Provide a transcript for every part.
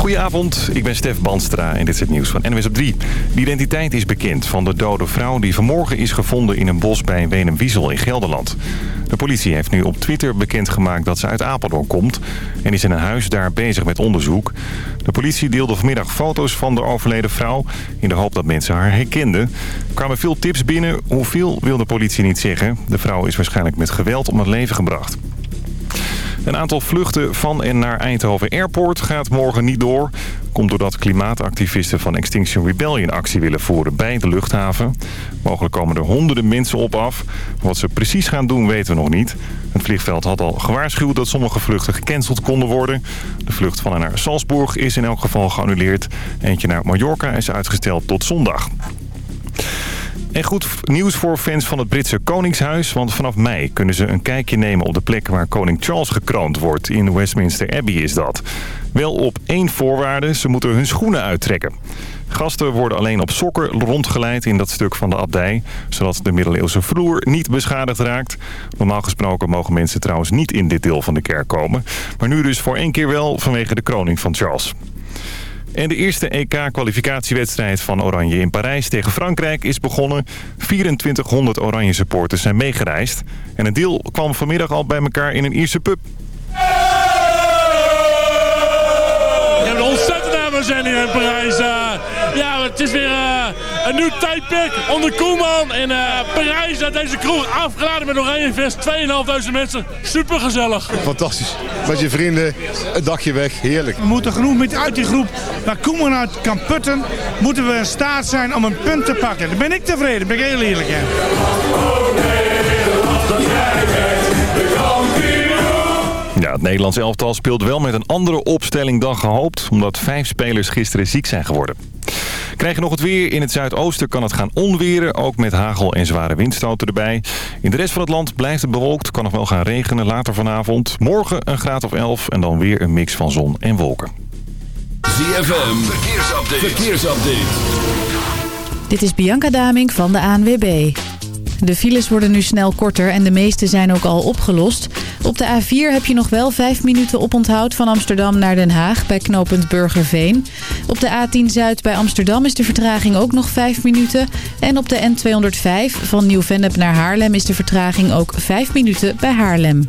Goedenavond, ik ben Stef Banstra en dit is het nieuws van NWS op 3. De identiteit is bekend van de dode vrouw die vanmorgen is gevonden in een bos bij Wenum-Wiesel in Gelderland. De politie heeft nu op Twitter bekendgemaakt dat ze uit Apeldoorn komt en is in een huis daar bezig met onderzoek. De politie deelde vanmiddag foto's van de overleden vrouw in de hoop dat mensen haar herkenden. Er kwamen veel tips binnen, hoeveel wil de politie niet zeggen. De vrouw is waarschijnlijk met geweld om het leven gebracht. Een aantal vluchten van en naar Eindhoven Airport gaat morgen niet door. Komt doordat klimaatactivisten van Extinction Rebellion actie willen voeren bij de luchthaven. Mogelijk komen er honderden mensen op af. Wat ze precies gaan doen weten we nog niet. Het vliegveld had al gewaarschuwd dat sommige vluchten gecanceld konden worden. De vlucht van en naar Salzburg is in elk geval geannuleerd. Eentje naar Mallorca is uitgesteld tot zondag. En goed nieuws voor fans van het Britse Koningshuis. Want vanaf mei kunnen ze een kijkje nemen op de plek waar koning Charles gekroond wordt. In Westminster Abbey is dat. Wel op één voorwaarde. Ze moeten hun schoenen uittrekken. Gasten worden alleen op sokken rondgeleid in dat stuk van de abdij. Zodat de middeleeuwse vloer niet beschadigd raakt. Normaal gesproken mogen mensen trouwens niet in dit deel van de kerk komen. Maar nu dus voor één keer wel vanwege de kroning van Charles. En de eerste EK-kwalificatiewedstrijd van Oranje in Parijs tegen Frankrijk is begonnen. 2400 Oranje supporters zijn meegereisd. En een deel kwam vanmiddag al bij elkaar in een Ierse pub. We hebben ontzettend mijn zin hier in Parijs. Uh, ja, het is weer een nieuw tijdperk onder Koeman in uh, Parijs. uit deze kroeg afgeladen met Oranje Fest. 2.500 mensen. Super gezellig. Fantastisch. Met je vrienden, een dagje weg. Heerlijk. We moeten genoeg met uit die groep waar Koeman uit kan putten. Moeten we in staat zijn om een punt te pakken. Dan ben ik tevreden. Ben ik heel eerlijk. Hè. Ja, het Nederlands elftal speelt wel met een andere opstelling dan gehoopt... omdat vijf spelers gisteren ziek zijn geworden. Krijg je nog het weer. In het zuidoosten kan het gaan onweren. Ook met hagel en zware windstoten erbij. In de rest van het land blijft het bewolkt. Kan nog wel gaan regenen later vanavond. Morgen een graad of 11 en dan weer een mix van zon en wolken. ZFM, verkeersupdate. verkeersupdate. Dit is Bianca Daming van de ANWB. De files worden nu snel korter en de meeste zijn ook al opgelost. Op de A4 heb je nog wel 5 minuten oponthoud van Amsterdam naar Den Haag bij knooppunt Burgerveen. Op de A10 Zuid bij Amsterdam is de vertraging ook nog 5 minuten. En op de N205 van Nieuw-Vennep naar Haarlem is de vertraging ook 5 minuten bij Haarlem.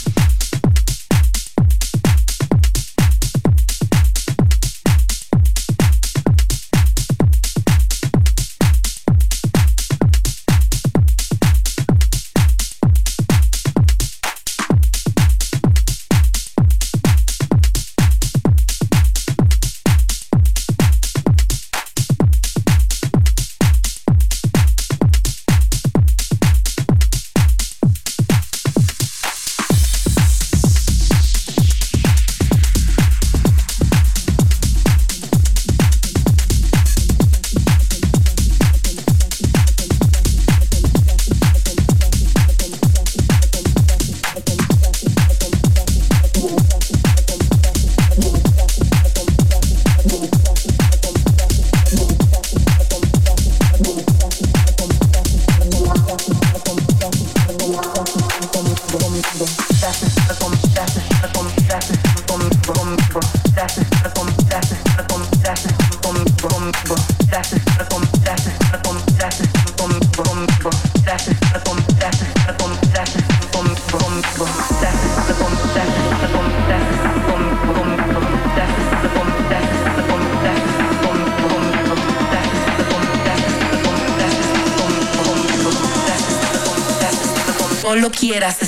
Quieras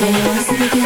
dance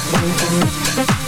Thank you.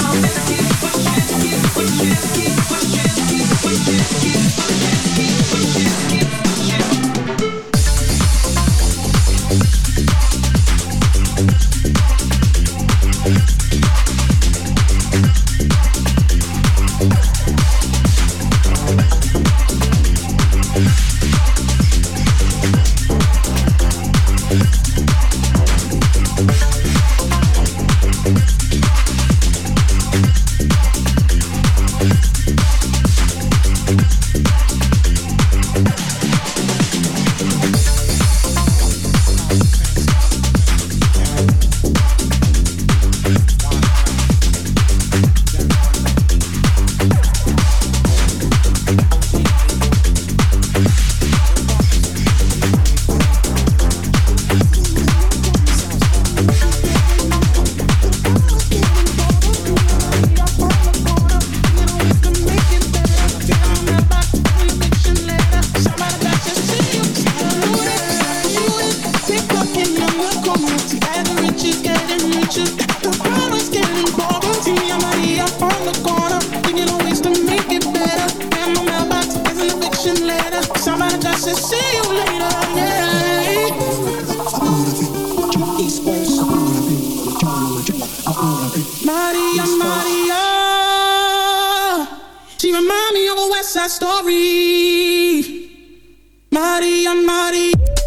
Maria, Maria, Maria. Maria,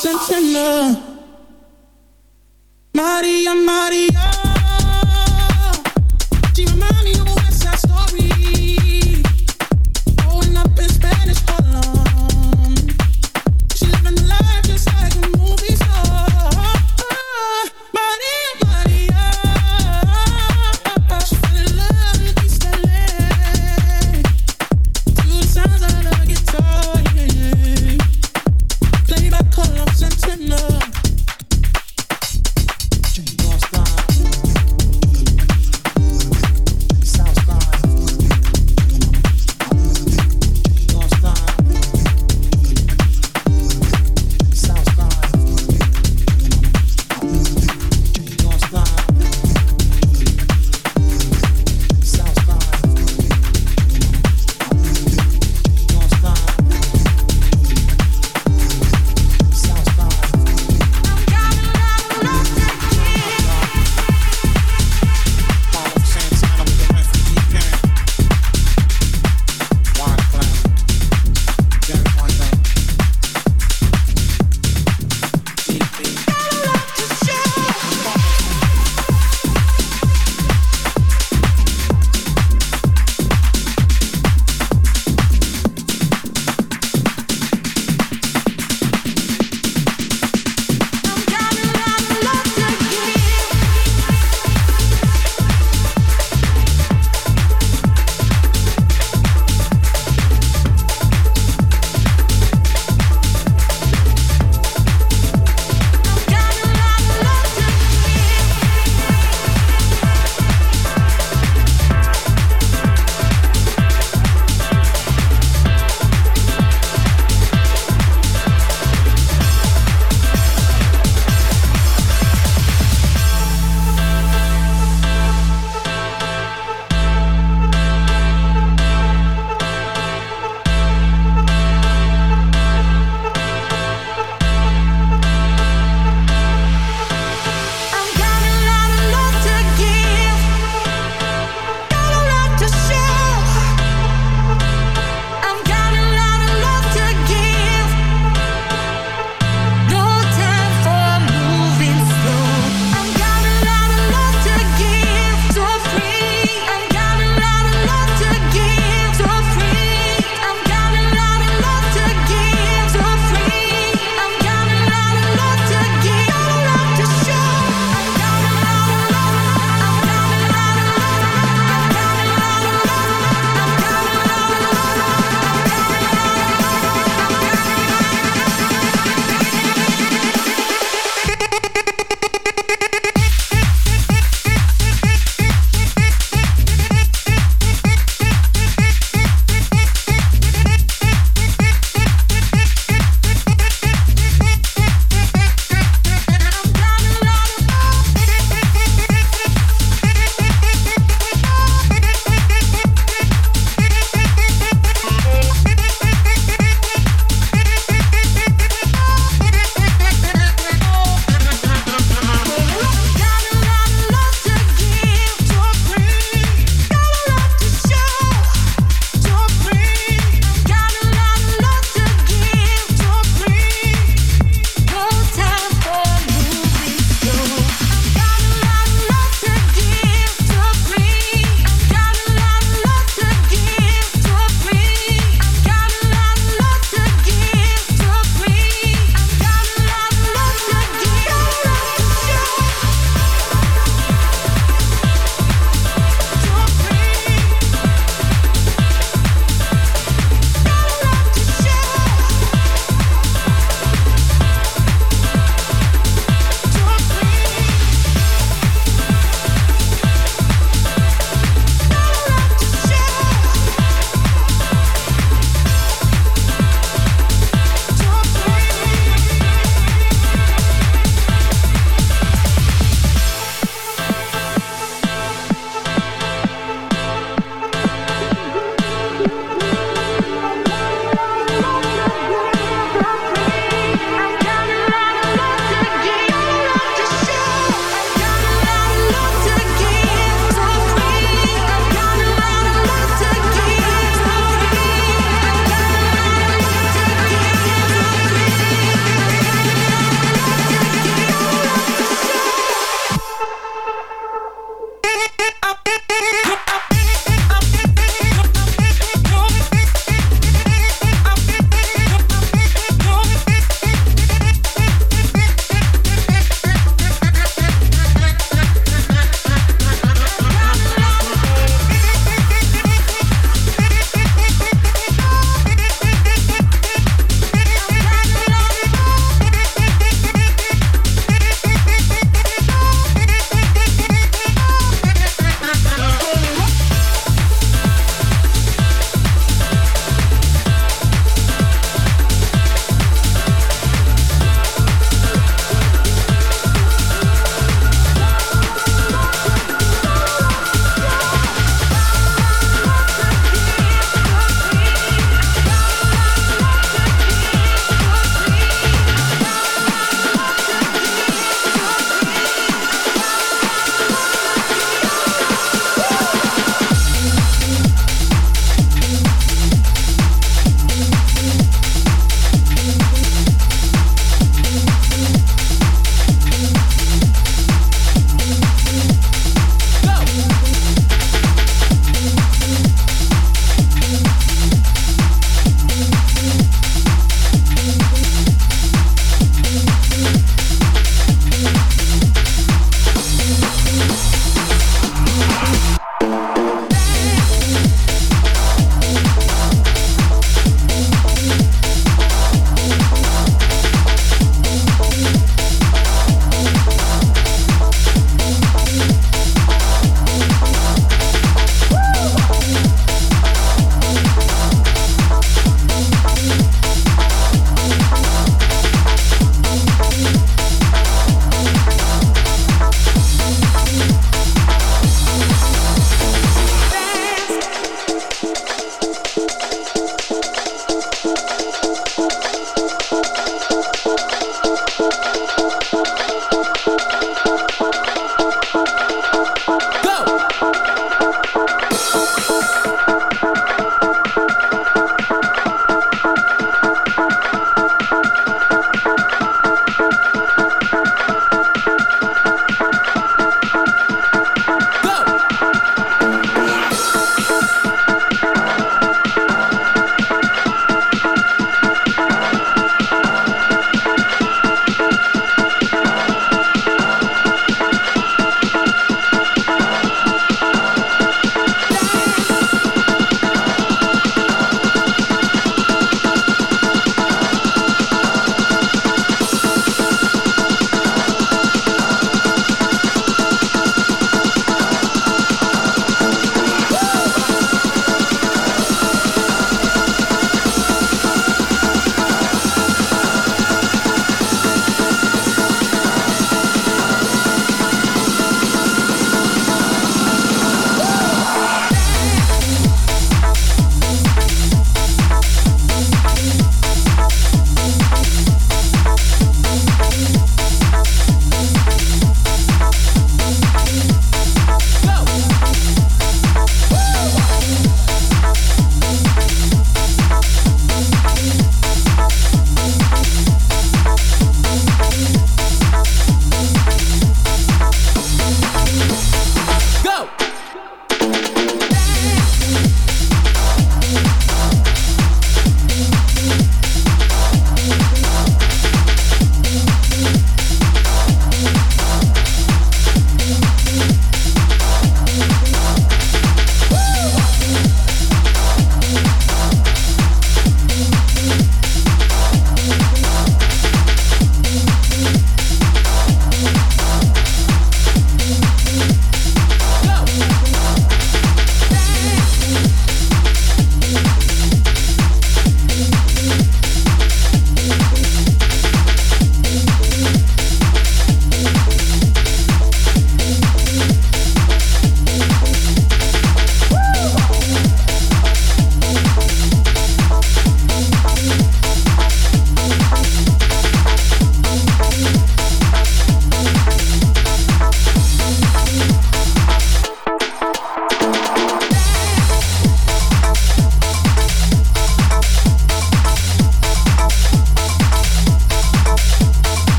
sentinel.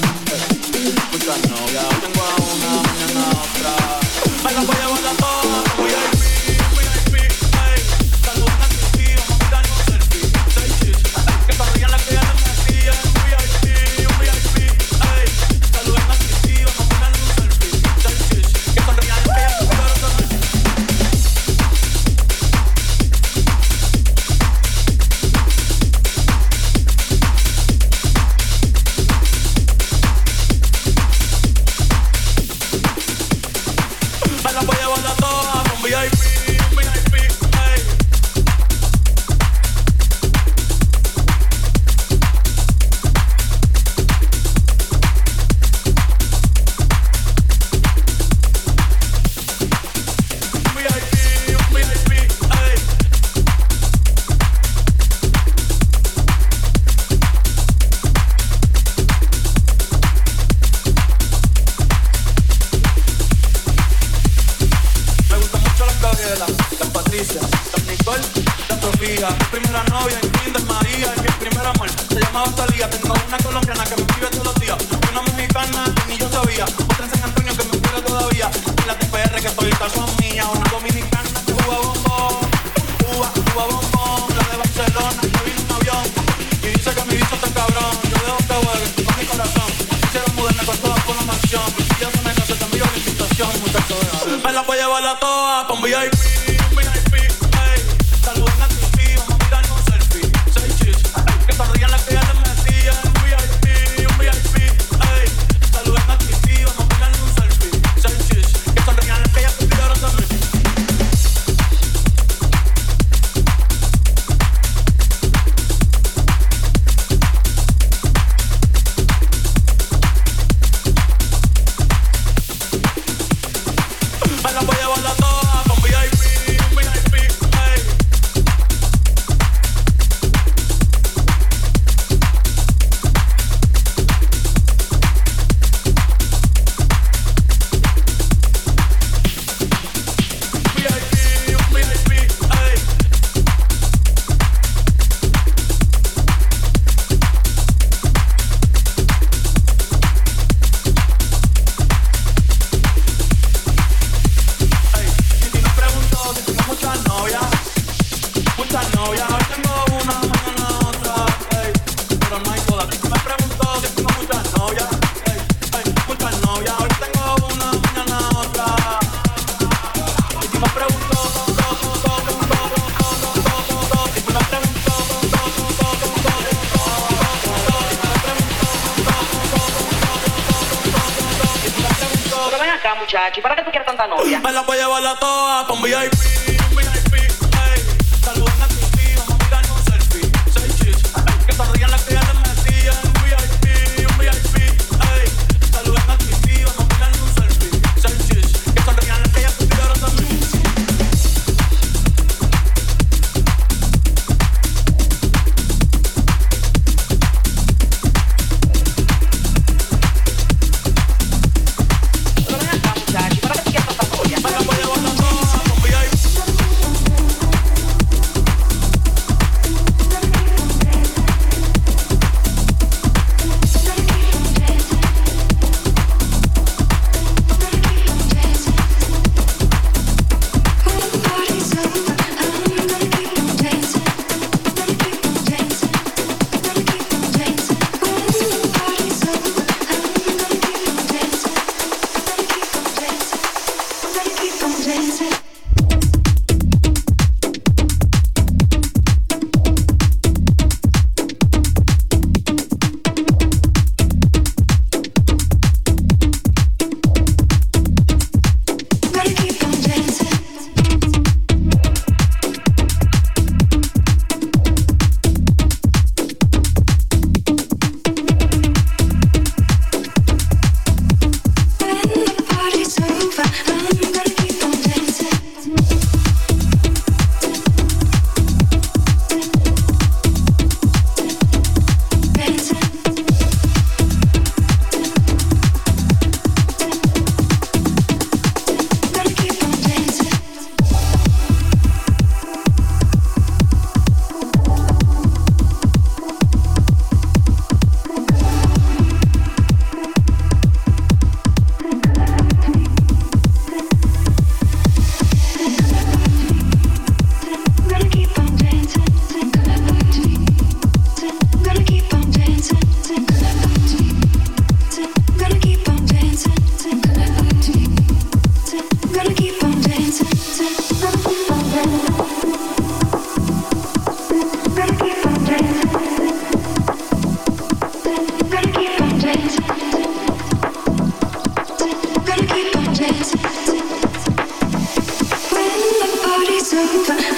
Escuchando y aún tengo a una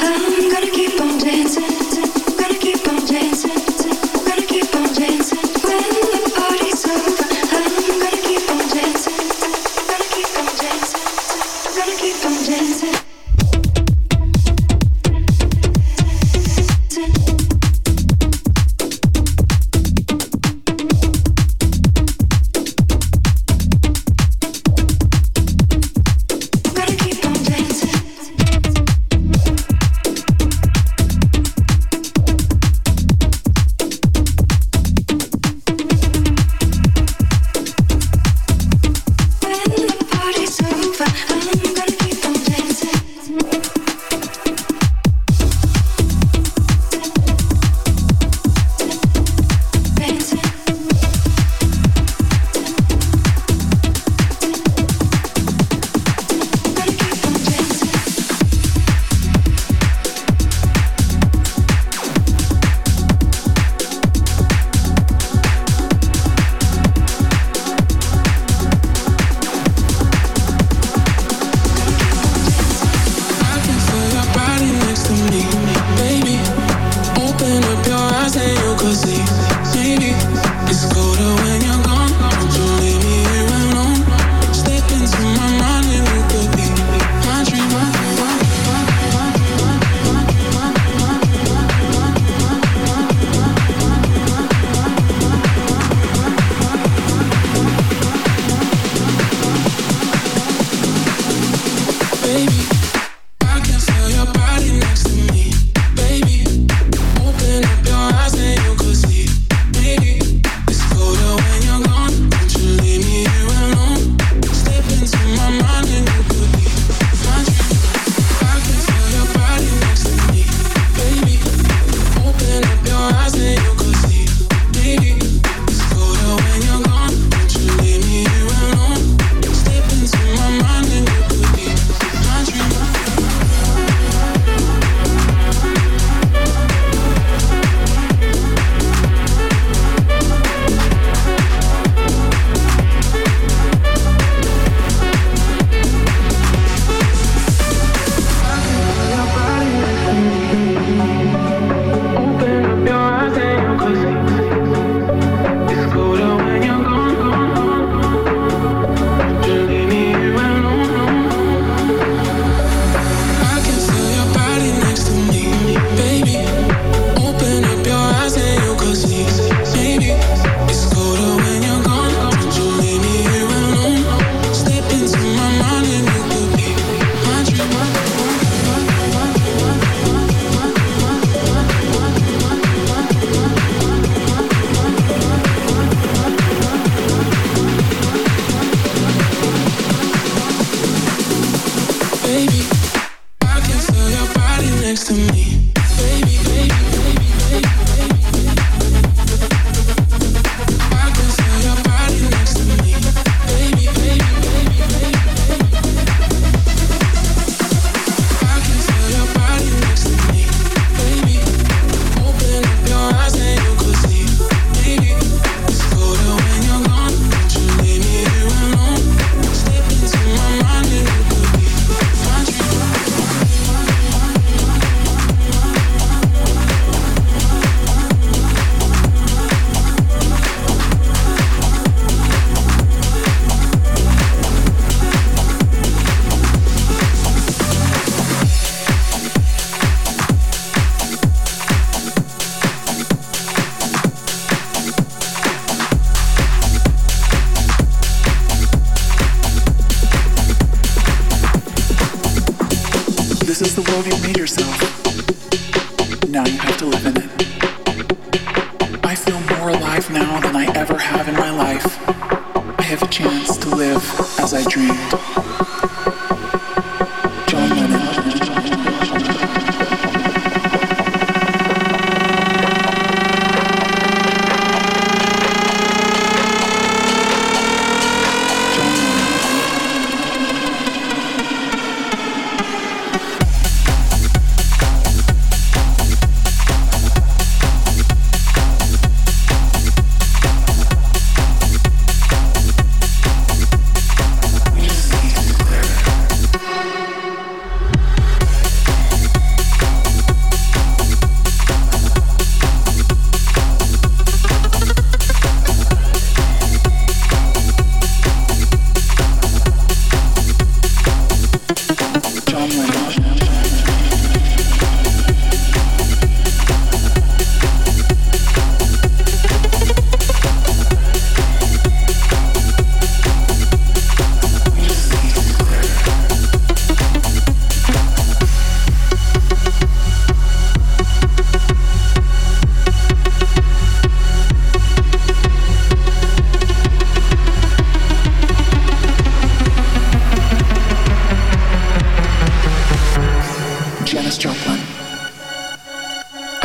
I'm gonna keep on dancing.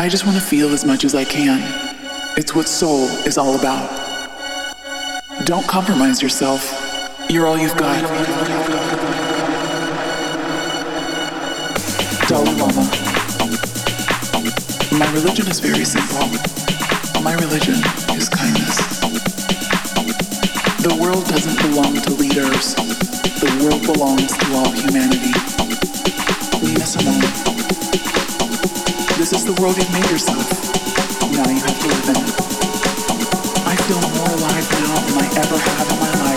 I just want to feel as much as I can. It's what soul is all about. Don't compromise yourself. You're all you've got. Dalai Lama. My religion is very simple. My religion is kindness. The world doesn't belong to leaders. The world belongs to all humanity. Leave us alone. This is the world you've made yourself. Now you have to live in it. I feel more alive now than I ever have in my life.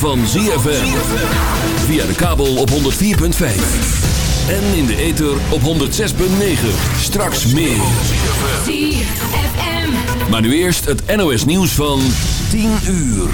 Van ZFM. Via de kabel op 104.5. En in de ether op 106.9. Straks meer. Maar nu eerst het NOS nieuws van 10 uur.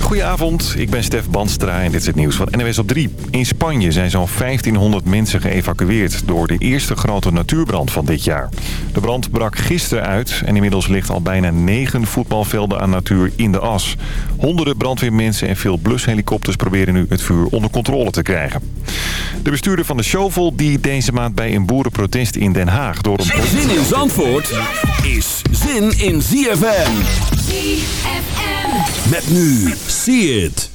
Goedenavond, ik ben Stef Banstra en dit is het nieuws van NWS op 3. In Spanje zijn zo'n 1500 mensen geëvacueerd door de eerste grote natuurbrand van dit jaar. De brand brak gisteren uit en inmiddels ligt al bijna 9 voetbalvelden aan natuur in de as. Honderden brandweermensen en veel blushelikopters proberen nu het vuur onder controle te krijgen. De bestuurder van de Shovel die deze maand bij een boerenprotest in Den Haag door een... Zin in Zandvoort is zin in ZFM. Met nu, see it.